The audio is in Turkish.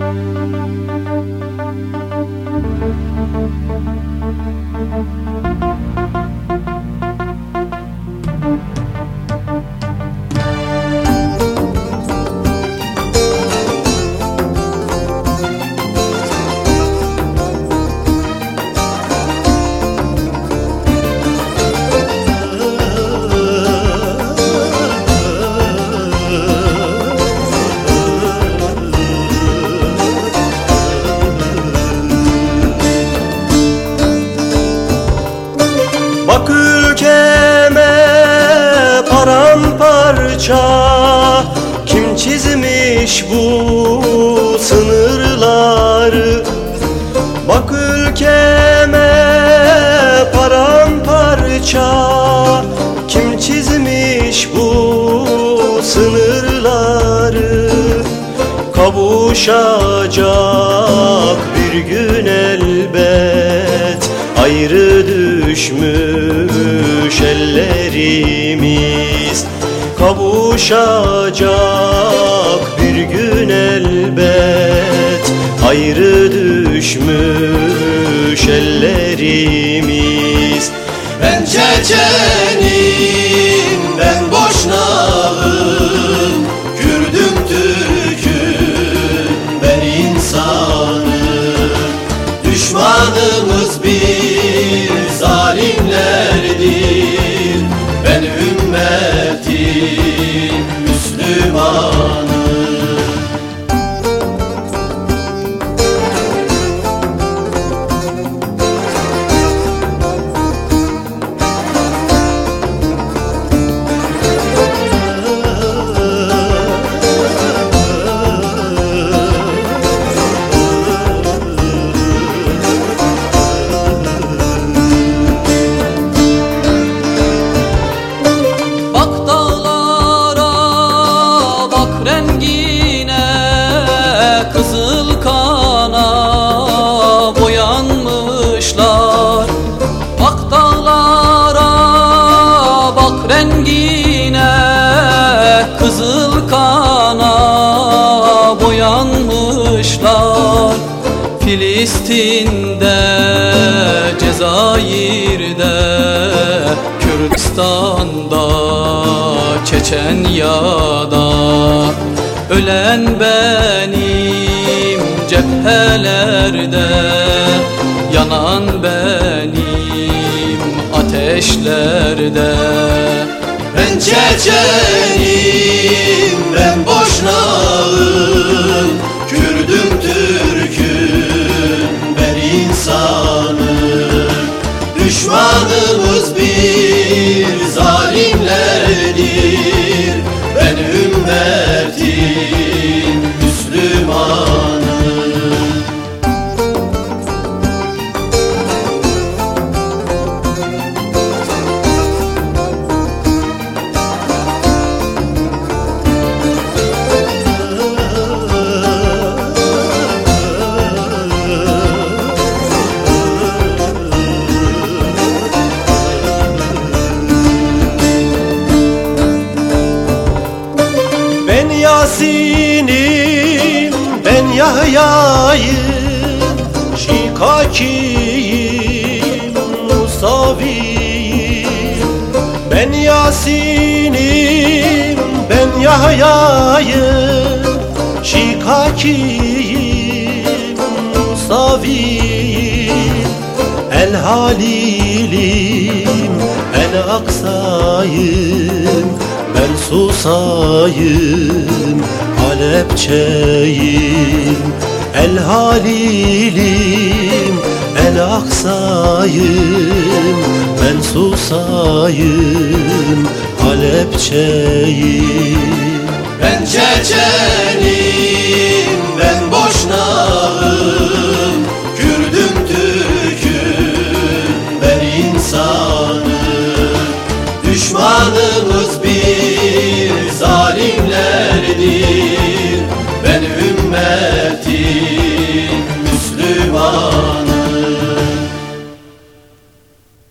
Bak çizmiş bu sınırları Bak ülkeme paramparça Kim çizmiş bu sınırları Kavuşacak bir gün elbet Ayrı düşmüş ellerimiz. Kavuşacak bir gün elbet. Ayrı düşmüş ellerimiz. Ben Çeçenim, rengine Kızıl kana boyanmışlar. Filistin'de, Cezayir'de, Kürdistan'da, Çeçenya'da. Ölen benim cephelerde Yanan benim ateşlerde Ben Çeçenim, ben Yasin'im, ben Yahya'yım Şikakiyim, Musavi'yim. Ben Yasin'im, ben Yahya'yım Şikakiyim, Musavi'yim. El Halilim, El Aksa'yım Ben Susa'yım, Halepçeyim El Halilim, El Aksa'yım. Ben Susa'yım, Halepçeyim. Ben Çeçenim, derdi